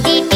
baby.